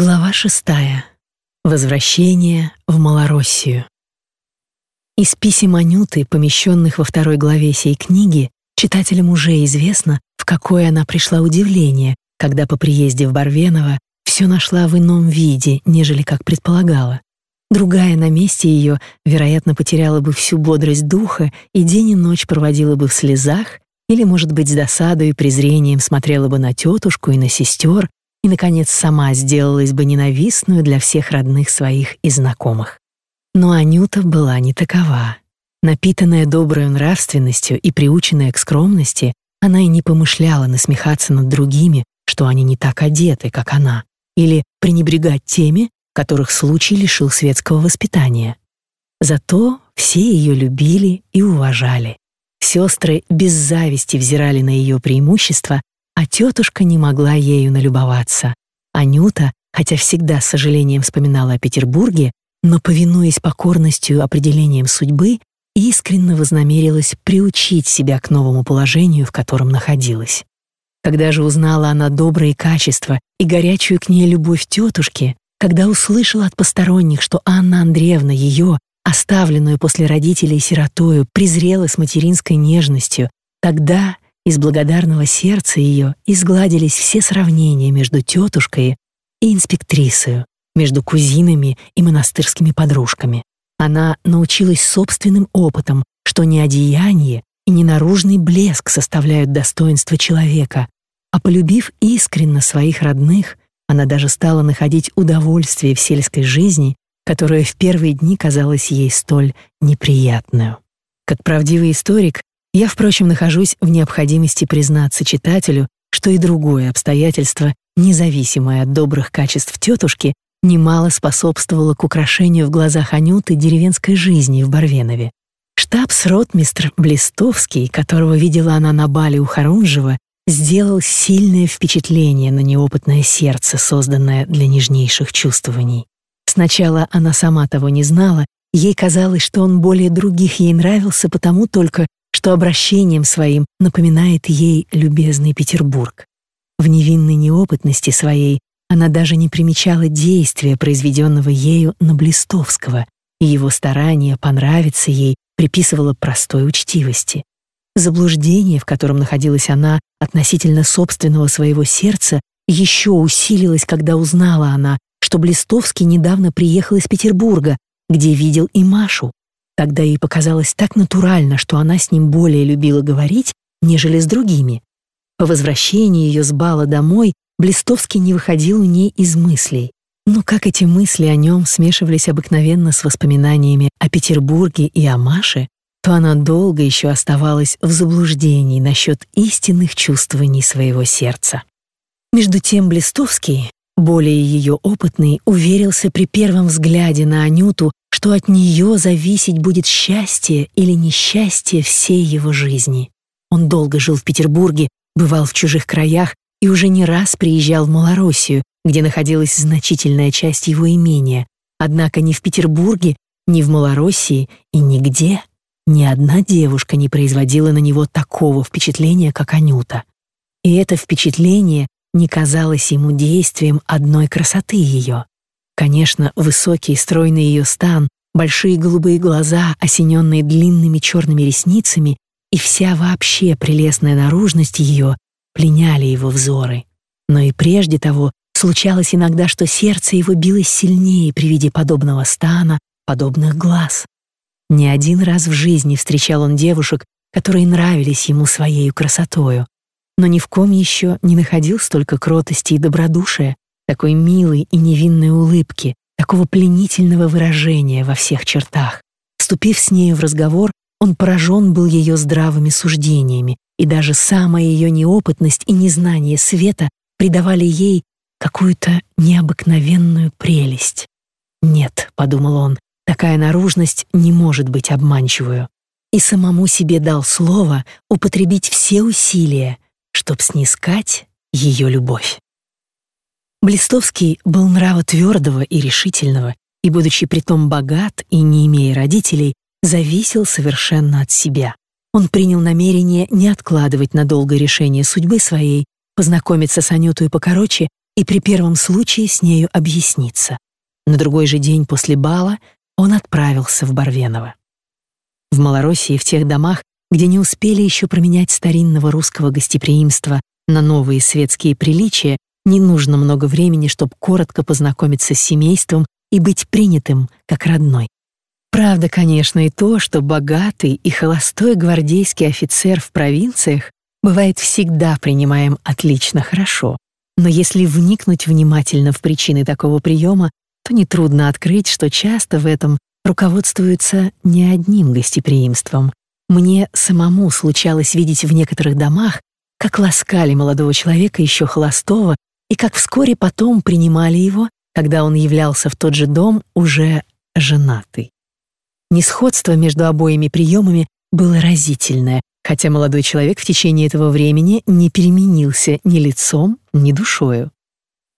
Глава шестая. Возвращение в Малороссию. Из писем Анюты, помещенных во второй главе сей книги, читателям уже известно, в какое она пришла удивление, когда по приезде в Барвеново все нашла в ином виде, нежели как предполагала. Другая на месте ее, вероятно, потеряла бы всю бодрость духа и день и ночь проводила бы в слезах или, может быть, с досадой и презрением смотрела бы на тетушку и на сестер, и, наконец, сама сделалась бы ненавистную для всех родных своих и знакомых. Но Анюта была не такова. Напитанная доброй нравственностью и приученная к скромности, она и не помышляла насмехаться над другими, что они не так одеты, как она, или пренебрегать теми, которых случай лишил светского воспитания. Зато все ее любили и уважали. Сестры без зависти взирали на ее преимущества а тетушка не могла ею налюбоваться. Анюта, хотя всегда с сожалением вспоминала о Петербурге, но, повинуясь покорностью определением судьбы, искренне вознамерилась приучить себя к новому положению, в котором находилась. Когда же узнала она добрые качества и горячую к ней любовь тетушки, когда услышала от посторонних, что Анна Андреевна ее, оставленную после родителей сиротою, презрела с материнской нежностью, тогда из благодарного сердца ее изгладились все сравнения между тетушкой и инспектрисою, между кузинами и монастырскими подружками. Она научилась собственным опытом, что не одеяние и не наружный блеск составляют достоинство человека, а полюбив искренно своих родных, она даже стала находить удовольствие в сельской жизни, которая в первые дни казалась ей столь неприятную. Как правдивый историк, я, впрочем, нахожусь в необходимости признаться читателю, что и другое обстоятельство, независимое от добрых качеств тетушки, немало способствовало к украшению в глазах Анюты деревенской жизни в Барвенове. Штабс-ротмистр Блистовский, которого видела она на бале у Харунжева, сделал сильное впечатление на неопытное сердце, созданное для нежнейших чувствований. Сначала она сама того не знала, ей казалось, что он более других ей нравился потому только, что обращением своим напоминает ей любезный Петербург. В невинной неопытности своей она даже не примечала действия, произведенного ею на Блистовского, и его старание понравиться ей приписывала простой учтивости. Заблуждение, в котором находилась она относительно собственного своего сердца, еще усилилось, когда узнала она, что Блистовский недавно приехал из Петербурга, где видел и Машу, Тогда ей показалось так натурально, что она с ним более любила говорить, нежели с другими. По возвращении ее с бала домой Блистовский не выходил у ней из мыслей. Но как эти мысли о нем смешивались обыкновенно с воспоминаниями о Петербурге и о Маше, то она долго еще оставалась в заблуждении насчет истинных чувствований своего сердца. Между тем Блистовский, более ее опытный, уверился при первом взгляде на Анюту, что от нее зависеть будет счастье или несчастье всей его жизни. Он долго жил в Петербурге, бывал в чужих краях и уже не раз приезжал в Малороссию, где находилась значительная часть его имения. Однако ни в Петербурге, ни в Малороссии и нигде ни одна девушка не производила на него такого впечатления, как Анюта. И это впечатление не казалось ему действием одной красоты ее. Конечно, высокий, стройный ее стан, большие голубые глаза, осененные длинными черными ресницами, и вся вообще прелестная наружность ее пленяли его взоры. Но и прежде того случалось иногда, что сердце его билось сильнее при виде подобного стана, подобных глаз. Не один раз в жизни встречал он девушек, которые нравились ему своей красотою, но ни в ком еще не находил столько кротости и добродушия, такой милой и невинной улыбки, такого пленительного выражения во всех чертах. Вступив с нею в разговор, он поражен был ее здравыми суждениями, и даже самая ее неопытность и незнание света придавали ей какую-то необыкновенную прелесть. «Нет», — подумал он, — «такая наружность не может быть обманчивую». И самому себе дал слово употребить все усилия, чтоб снискать ее любовь. Блистовский был нрава твердого и решительного, и, будучи притом богат и не имея родителей, зависел совершенно от себя. Он принял намерение не откладывать надолго решение судьбы своей, познакомиться с Анютой покороче и при первом случае с нею объясниться. На другой же день после бала он отправился в Барвеново. В Малороссии, в тех домах, где не успели еще променять старинного русского гостеприимства на новые светские приличия, не нужно много времени, чтобы коротко познакомиться с семейством и быть принятым как родной. Правда, конечно, и то, что богатый и холостой гвардейский офицер в провинциях бывает всегда принимаем отлично хорошо. Но если вникнуть внимательно в причины такого приема, то нетрудно открыть, что часто в этом руководствуются не одним гостеприимством. Мне самому случалось видеть в некоторых домах, как ласкали молодого человека еще холостого и как вскоре потом принимали его, когда он являлся в тот же дом уже женатый. Несходство между обоими приемами было разительное, хотя молодой человек в течение этого времени не переменился ни лицом, ни душою.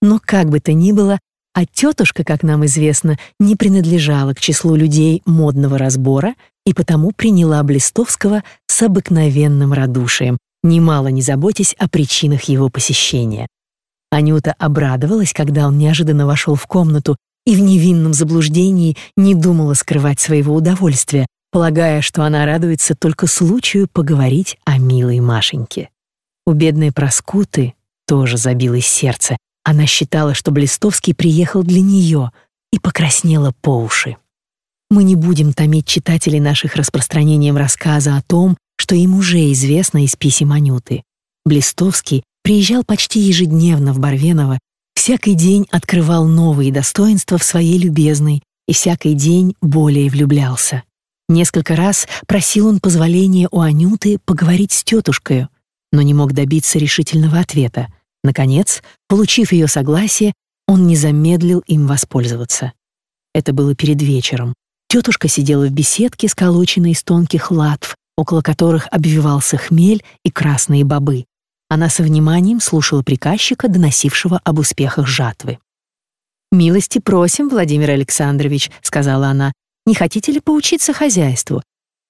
Но как бы то ни было, а тетушка, как нам известно, не принадлежала к числу людей модного разбора и потому приняла Блистовского с обыкновенным радушием, немало не заботясь о причинах его посещения. Анюта обрадовалась, когда он неожиданно вошел в комнату и в невинном заблуждении не думала скрывать своего удовольствия, полагая, что она радуется только случаю поговорить о милой Машеньке. У бедной Проскуты тоже забилось сердце. Она считала, что Блистовский приехал для нее и покраснела по уши. Мы не будем томить читателей наших распространением рассказа о том, что им уже известно из писем Анюты. Блистовский приезжал почти ежедневно в Барвеново, всякий день открывал новые достоинства в своей любезной и всякий день более влюблялся. Несколько раз просил он позволения у Анюты поговорить с тетушкой, но не мог добиться решительного ответа. Наконец, получив ее согласие, он не замедлил им воспользоваться. Это было перед вечером. Тетушка сидела в беседке, сколоченной из тонких латв, около которых обвивался хмель и красные бобы. Она со вниманием слушала приказчика, доносившего об успехах жатвы. «Милости просим, Владимир Александрович», — сказала она, не хотите ли поучиться хозяйству?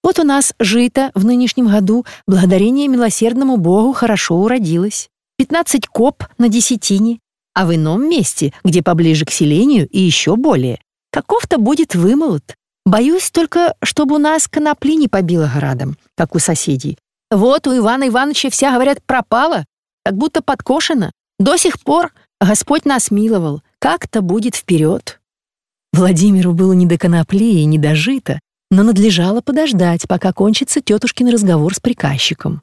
Вот у нас жито в нынешнем году, благодарение милосердному Богу, хорошо уродилось. Пятнадцать коп на десятине, а в ином месте, где поближе к селению и еще более, каков-то будет вымолот. Боюсь только, чтобы у нас конопли не побило градом, как у соседей. Вот у Ивана Ивановича вся, говорят, пропала, как будто подкошена. До сих пор Господь нас миловал, как-то будет вперед. Владимиру было не до конопли и не до жита, но надлежало подождать, пока кончится тетушкин разговор с приказчиком.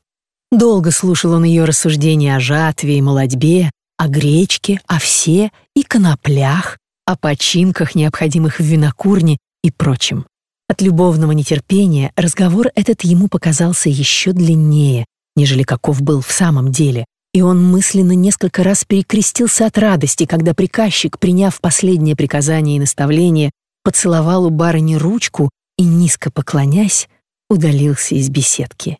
Долго слушал он ее рассуждения о жатве и молодьбе, о гречке, овсе и коноплях, о починках, необходимых в винокурне и прочем. От любовного нетерпения разговор этот ему показался еще длиннее, нежели каков был в самом деле, и он мысленно несколько раз перекрестился от радости, когда приказчик, приняв последнее приказание и наставление, поцеловал у барыни ручку и, низко поклонясь, удалился из беседки.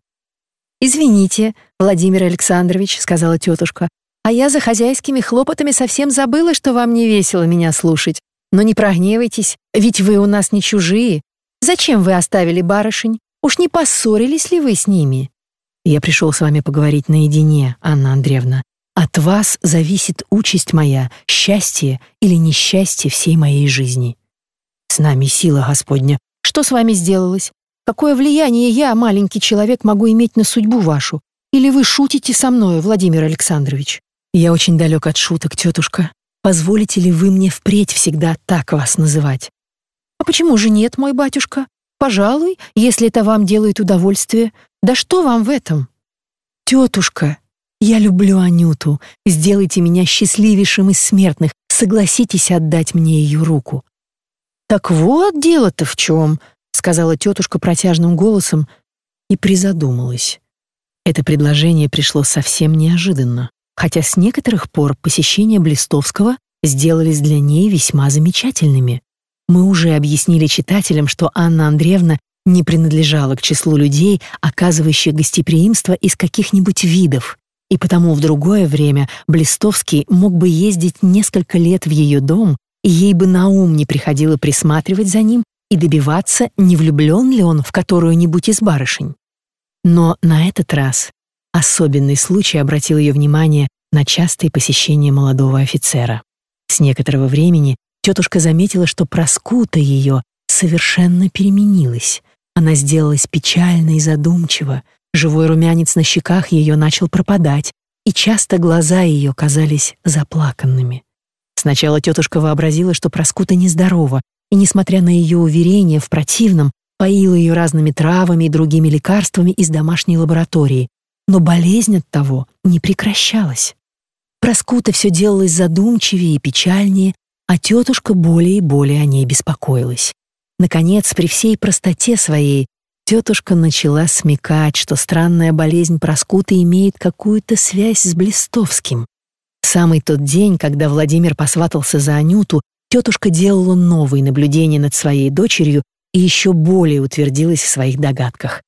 «Извините, Владимир Александрович», — сказала тетушка, «а я за хозяйскими хлопотами совсем забыла, что вам не весело меня слушать. Но не прогневайтесь, ведь вы у нас не чужие. Зачем вы оставили барышень? Уж не поссорились ли вы с ними?» Я пришел с вами поговорить наедине, Анна Андреевна. От вас зависит участь моя, счастье или несчастье всей моей жизни. С нами сила Господня. Что с вами сделалось? Какое влияние я, маленький человек, могу иметь на судьбу вашу? Или вы шутите со мной, Владимир Александрович? Я очень далек от шуток, тетушка. Позволите ли вы мне впредь всегда так вас называть? А почему же нет, мой батюшка? Пожалуй, если это вам делает удовольствие. Да что вам в этом? Тетушка, я люблю Анюту. Сделайте меня счастливейшим из смертных. Согласитесь отдать мне ее руку. Так вот дело-то в чем, сказала тетушка протяжным голосом и призадумалась. Это предложение пришло совсем неожиданно, хотя с некоторых пор посещения Блистовского сделались для ней весьма замечательными. Мы уже объяснили читателям, что Анна Андреевна не принадлежала к числу людей, оказывающих гостеприимство из каких-нибудь видов, и потому в другое время Блистовский мог бы ездить несколько лет в ее дом, и ей бы на ум не приходило присматривать за ним и добиваться, не влюблен ли он в которую-нибудь из барышень. Но на этот раз особенный случай обратил ее внимание на частые посещения молодого офицера. С некоторого времени тетушка заметила, что проскута ее совершенно переменилась. Она сделалась печальной и задумчива, живой румянец на щеках ее начал пропадать, и часто глаза ее казались заплаканными. Сначала тетушка вообразила, что Проскута нездорова, и, несмотря на ее уверение в противном, поила ее разными травами и другими лекарствами из домашней лаборатории, но болезнь от того не прекращалась. Проскута все делалась задумчивее и печальнее, а тетушка более и более о ней беспокоилась. Наконец, при всей простоте своей, тетушка начала смекать, что странная болезнь Проскуты имеет какую-то связь с Блистовским. Самый тот день, когда Владимир посватался за Анюту, тетушка делала новые наблюдения над своей дочерью и еще более утвердилась в своих догадках.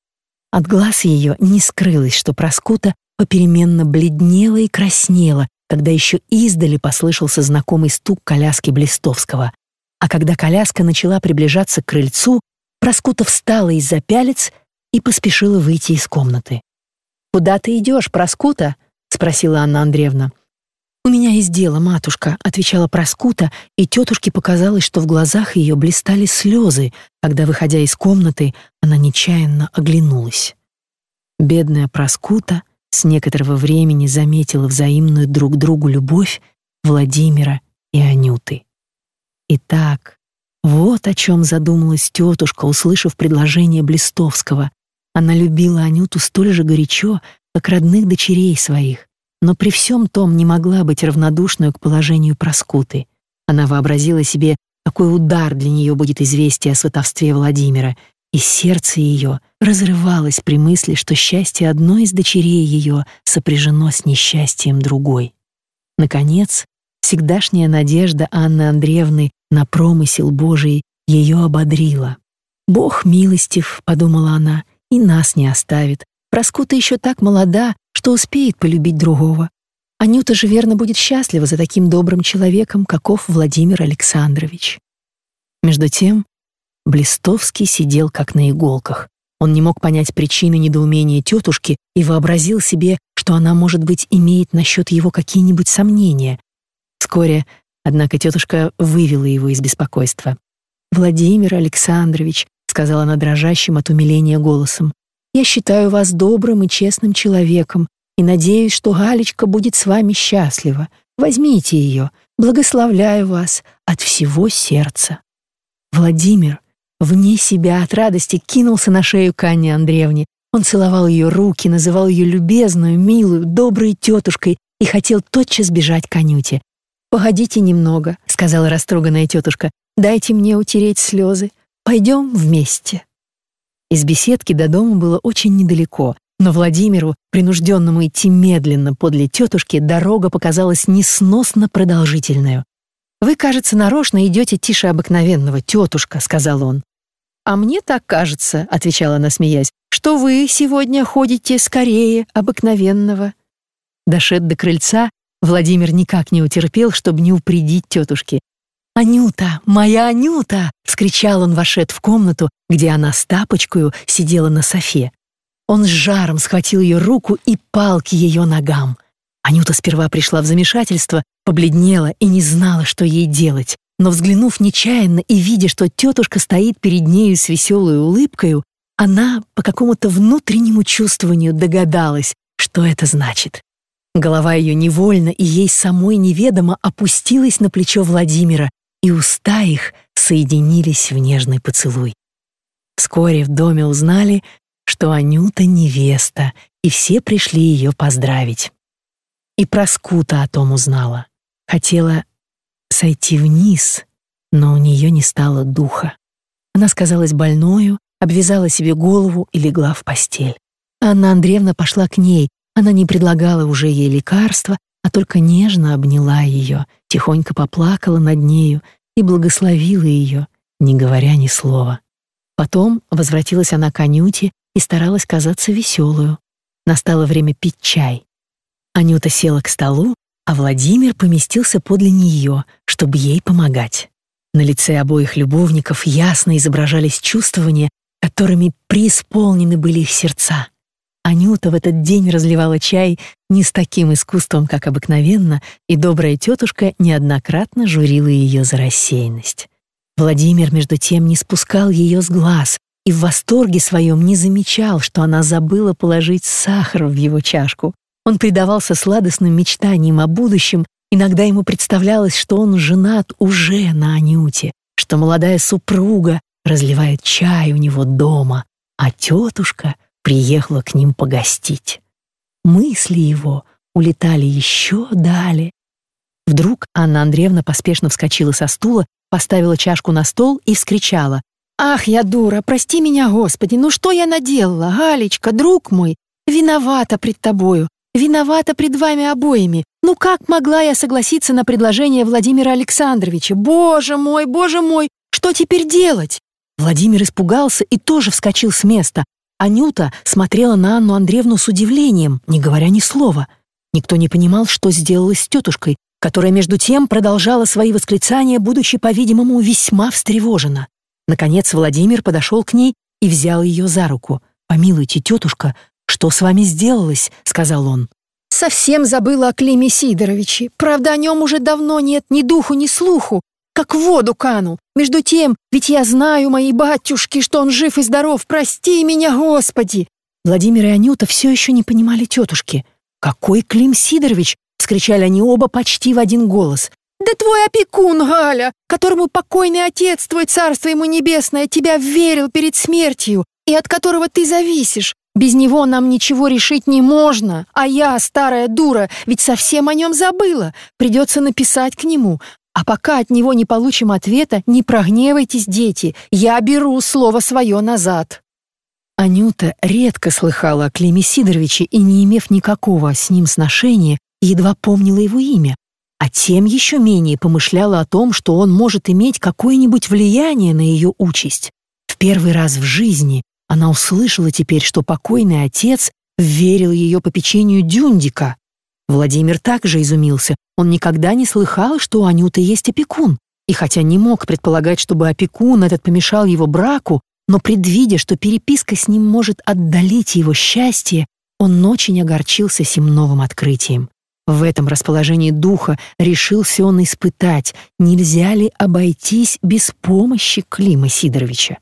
От глаз ее не скрылось, что Проскута попеременно бледнела и краснела, когда еще издали послышался знакомый стук коляски Блистовского. А когда коляска начала приближаться к крыльцу, Проскута встала из-за пялец и поспешила выйти из комнаты. «Куда ты идешь, Проскута?» — спросила Анна Андреевна. «У меня есть дело, матушка», — отвечала Проскута, и тетушке показалось, что в глазах ее блистали слезы, когда, выходя из комнаты, она нечаянно оглянулась. Бедная Проскута с некоторого времени заметила взаимную друг другу любовь Владимира и Анюты. Итак, вот о чем задумалась тетушка, услышав предложение Блистовского. Она любила Анюту столь же горячо, как родных дочерей своих, но при всем том не могла быть равнодушной к положению Проскуты. Она вообразила себе, какой удар для нее будет известие о сватовстве Владимира, и сердце ее разрывалось при мысли, что счастье одной из дочерей ее сопряжено с несчастьем другой. Наконец, всегдашняя надежда Анны Андреевны на промысел Божий ее ободрила. «Бог милостив», — подумала она, — «и нас не оставит. Проскута еще так молода, что успеет полюбить другого. Анюта же верно будет счастлива за таким добрым человеком, каков Владимир Александрович». Между тем, Блистовский сидел как на иголках. Он не мог понять причины недоумения тетушки и вообразил себе, что она, может быть, имеет насчет его какие-нибудь сомнения. Вскоре, однако, тетушка вывела его из беспокойства. «Владимир Александрович», — сказала она дрожащим от умиления голосом, «я считаю вас добрым и честным человеком и надеюсь, что Галечка будет с вами счастлива. Возьмите ее, благословляю вас от всего сердца». Владимир, вне себя от радости, кинулся на шею к Анне Андреевне. Он целовал ее руки, называл ее любезную, милую, доброй тетушкой и хотел тотчас бежать к Анюте. «Погодите немного», — сказала растроганная тетушка, «дайте мне утереть слезы. Пойдем вместе». Из беседки до дома было очень недалеко, но Владимиру, принужденному идти медленно подле тетушки, дорога показалась несносно продолжительной. «Вы, кажется, нарочно идете тише обыкновенного, тетушка», — сказал он. «А мне так кажется», — отвечала она, смеясь, «что вы сегодня ходите скорее обыкновенного». Дошед до крыльца, Владимир никак не утерпел, чтобы не упредить тетушки. «Анюта, моя Анюта!» — вскричал он, вошед в комнату, где она с тапочкою сидела на софе. Он с жаром схватил ее руку и пал к ее ногам. Анюта сперва пришла в замешательство, побледнела и не знала, что ей делать. Но взглянув нечаянно и видя, что тетушка стоит перед нею с веселой улыбкой, она по какому-то внутреннему чувствованию догадалась, что это значит. Голова ее невольно и ей самой неведомо опустилась на плечо Владимира, и уста их соединились в нежный поцелуй. Вскоре в доме узнали, что Анюта невеста, и все пришли ее поздравить. И Проскута о том узнала. Хотела сойти вниз, но у нее не стало духа. Она сказалась больною, обвязала себе голову и легла в постель. Анна Андреевна пошла к ней. Она не предлагала уже ей лекарства, а только нежно обняла ее, тихонько поплакала над нею и благословила ее, не говоря ни слова. Потом возвратилась она к Анюте и старалась казаться веселую. Настало время пить чай. Анюта села к столу, а Владимир поместился подле нее, чтобы ей помогать. На лице обоих любовников ясно изображались чувствования, которыми преисполнены были их сердца. Анюта в этот день разливала чай не с таким искусством, как обыкновенно, и добрая тетушка неоднократно журила ее за рассеянность. Владимир, между тем, не спускал ее с глаз и в восторге своем не замечал, что она забыла положить сахар в его чашку. Он предавался сладостным мечтаниям о будущем, иногда ему представлялось, что он женат уже на Анюте, что молодая супруга разливает чай у него дома, а тетушка приехала к ним погостить. Мысли его улетали еще далее. Вдруг Анна Андреевна поспешно вскочила со стула, поставила чашку на стол и вскричала. «Ах, я дура, прости меня, Господи, ну что я наделала, Галечка, друг мой? Виновата пред тобою, виновата пред вами обоими. Ну как могла я согласиться на предложение Владимира Александровича? Боже мой, боже мой, что теперь делать?» Владимир испугался и тоже вскочил с места. Анюта смотрела на Анну Андреевну с удивлением, не говоря ни слова. Никто не понимал, что сделалось с тетушкой, которая между тем продолжала свои восклицания, будучи, по-видимому, весьма встревожена. Наконец Владимир подошел к ней и взял ее за руку. «Помилуйте, тетушка, что с вами сделалось?» — сказал он. «Совсем забыла о Климе Сидоровиче. Правда, о нем уже давно нет ни духу, ни слуху как в воду канул. Между тем, ведь я знаю, мои батюшки, что он жив и здоров. Прости меня, Господи!» Владимир и Анюта все еще не понимали тетушки. «Какой Клим Сидорович?» — вскричали они оба почти в один голос. «Да твой опекун, Галя, которому покойный отец, твой царство ему небесное, тебя верил перед смертью и от которого ты зависишь. Без него нам ничего решить не можно, а я, старая дура, ведь совсем о нем забыла. Придется написать к нему, а пока от него не получим ответа, не прогневайтесь, дети, я беру слово свое назад». Анюта редко слыхала о Климе Сидоровиче и, не имев никакого с ним сношения, едва помнила его имя, а тем еще менее помышляла о том, что он может иметь какое-нибудь влияние на ее участь. В первый раз в жизни она услышала теперь, что покойный отец верил ее попечению Дюндика, Владимир также изумился. Он никогда не слыхал, что у Анюты есть опекун. И хотя не мог предполагать, чтобы опекун этот помешал его браку, но предвидя, что переписка с ним может отдалить его счастье, он очень огорчился сим новым открытием. В этом расположении духа решился он испытать, нельзя ли обойтись без помощи Клима Сидоровича.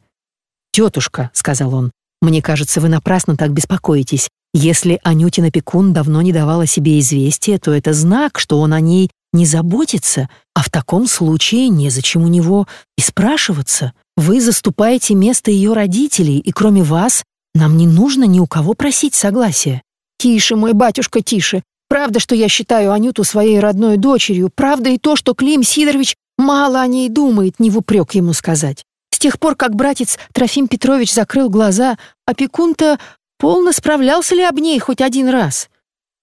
«Тетушка», — сказал он, — «мне кажется, вы напрасно так беспокоитесь. Если Анютина Пекун давно не давала себе известия, то это знак, что он о ней не заботится, а в таком случае незачем у него и спрашиваться. Вы заступаете место ее родителей, и кроме вас нам не нужно ни у кого просить согласия. Тише, мой батюшка, тише. Правда, что я считаю Анюту своей родной дочерью. Правда и то, что Клим Сидорович мало о ней думает, не в упрек ему сказать. С тех пор, как братец Трофим Петрович закрыл глаза, опекун-то Полно справлялся ли об ней хоть один раз?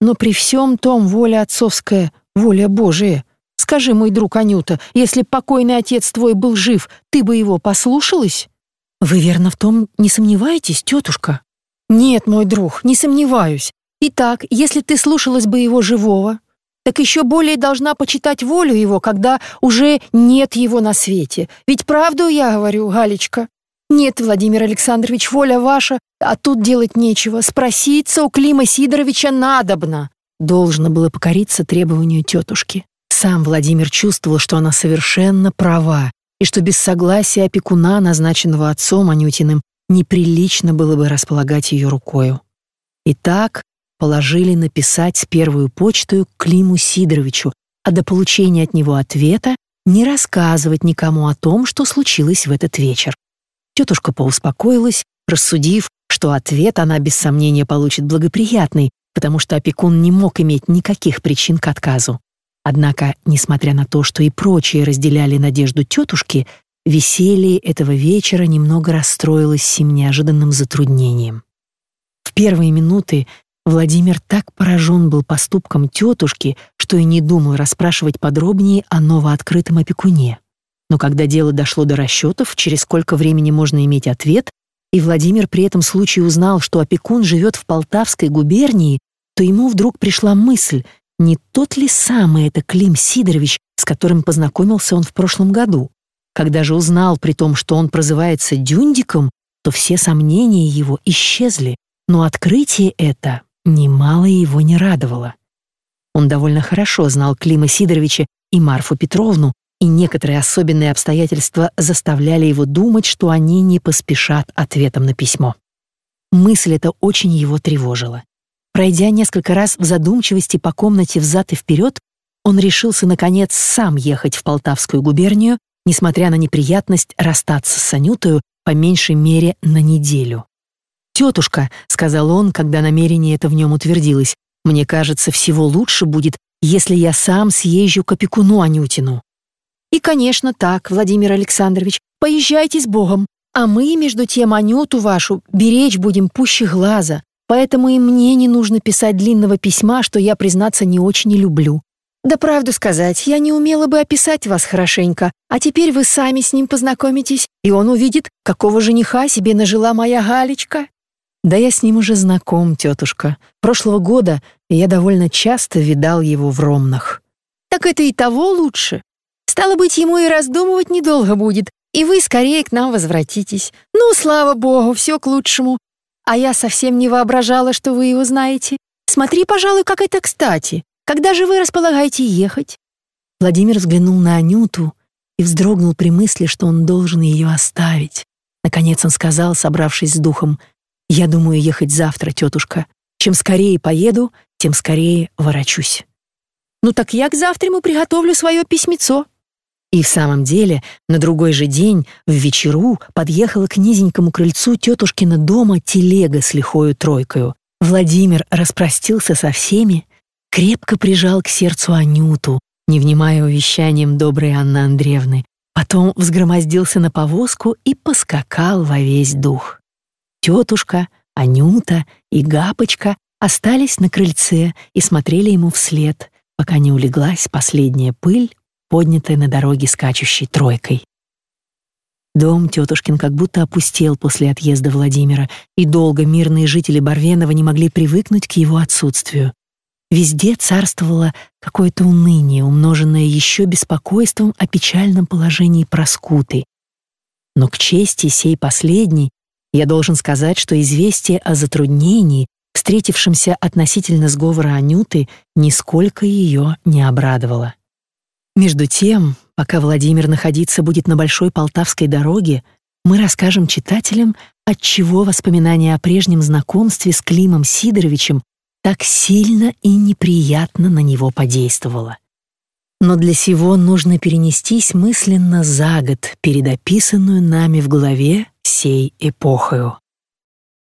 Но при всем том воля отцовская, воля Божия. Скажи, мой друг Анюта, если покойный отец твой был жив, ты бы его послушалась? Вы верно в том не сомневаетесь, тетушка? Нет, мой друг, не сомневаюсь. Итак, если ты слушалась бы его живого, так еще более должна почитать волю его, когда уже нет его на свете. Ведь правду я говорю, Галечка. «Нет, Владимир Александрович, воля ваша, а тут делать нечего. Спроситься у Клима Сидоровича надобно». Должно было покориться требованию тетушки. Сам Владимир чувствовал, что она совершенно права, и что без согласия опекуна, назначенного отцом Анютиным, неприлично было бы располагать ее рукою. Итак, положили написать с первую почтою Климу Сидоровичу, а до получения от него ответа не рассказывать никому о том, что случилось в этот вечер. Тетушка поуспокоилась, рассудив, что ответ она без сомнения получит благоприятный, потому что опекун не мог иметь никаких причин к отказу. Однако, несмотря на то, что и прочие разделяли надежду тетушки, веселье этого вечера немного расстроилось сим неожиданным затруднением. В первые минуты Владимир так поражен был поступком тетушки, что и не думал расспрашивать подробнее о новооткрытом опекуне. Но когда дело дошло до расчетов, через сколько времени можно иметь ответ, и Владимир при этом случае узнал, что опекун живет в Полтавской губернии, то ему вдруг пришла мысль, не тот ли самый это Клим Сидорович, с которым познакомился он в прошлом году. Когда же узнал при том, что он прозывается Дюндиком, то все сомнения его исчезли. но открытие это немало его не радовало. Он довольно хорошо знал Клима Сидоровича и Марфу Петровну, и некоторые особенные обстоятельства заставляли его думать, что они не поспешат ответом на письмо. Мысль эта очень его тревожила. Пройдя несколько раз в задумчивости по комнате взад и вперед, он решился, наконец, сам ехать в Полтавскую губернию, несмотря на неприятность расстаться с Анютою по меньшей мере на неделю. «Тетушка», — сказал он, когда намерение это в нем утвердилось, «мне кажется, всего лучше будет, если я сам съезжу к опекуну Анютину». «И, конечно, так, Владимир Александрович, поезжайте с Богом, а мы, между тем, Анюту вашу беречь будем пуще глаза, поэтому и мне не нужно писать длинного письма, что я, признаться, не очень люблю. Да правду сказать, я не умела бы описать вас хорошенько, а теперь вы сами с ним познакомитесь, и он увидит, какого жениха себе нажила моя Галечка. Да я с ним уже знаком, тетушка. Прошлого года я довольно часто видал его в Ромнах. Так это и того лучше. Стало быть, ему и раздумывать недолго будет, и вы скорее к нам возвратитесь. Ну, слава богу, все к лучшему. А я совсем не воображала, что вы его знаете. Смотри, пожалуй, как это кстати. Когда же вы располагаете ехать?» Владимир взглянул на Анюту и вздрогнул при мысли, что он должен ее оставить. Наконец он сказал, собравшись с духом, «Я думаю ехать завтра, тетушка. Чем скорее поеду, тем скорее ворочусь». «Ну так я к завтраму приготовлю свое письмецо». И в самом деле, на другой же день, в вечеру, подъехала к низенькому крыльцу тетушкина дома телега с лихою тройкою. Владимир распростился со всеми, крепко прижал к сердцу Анюту, не внимая увещаниям доброй Анны Андреевны, потом взгромоздился на повозку и поскакал во весь дух. Тетушка, Анюта и Гапочка остались на крыльце и смотрели ему вслед, пока не улеглась последняя пыль, поднятая на дороге скачущей тройкой. Дом тетушкин как будто опустел после отъезда Владимира, и долго мирные жители Барвенова не могли привыкнуть к его отсутствию. Везде царствовало какое-то уныние, умноженное еще беспокойством о печальном положении Проскуты. Но к чести сей последней я должен сказать, что известие о затруднении, встретившемся относительно сговора Анюты, нисколько ее не обрадовало. Между тем, пока Владимир находиться будет на Большой Полтавской дороге, мы расскажем читателям, отчего воспоминания о прежнем знакомстве с Климом Сидоровичем так сильно и неприятно на него подействовало. Но для сего нужно перенестись мысленно за год перед описанную нами в главе сей эпохою.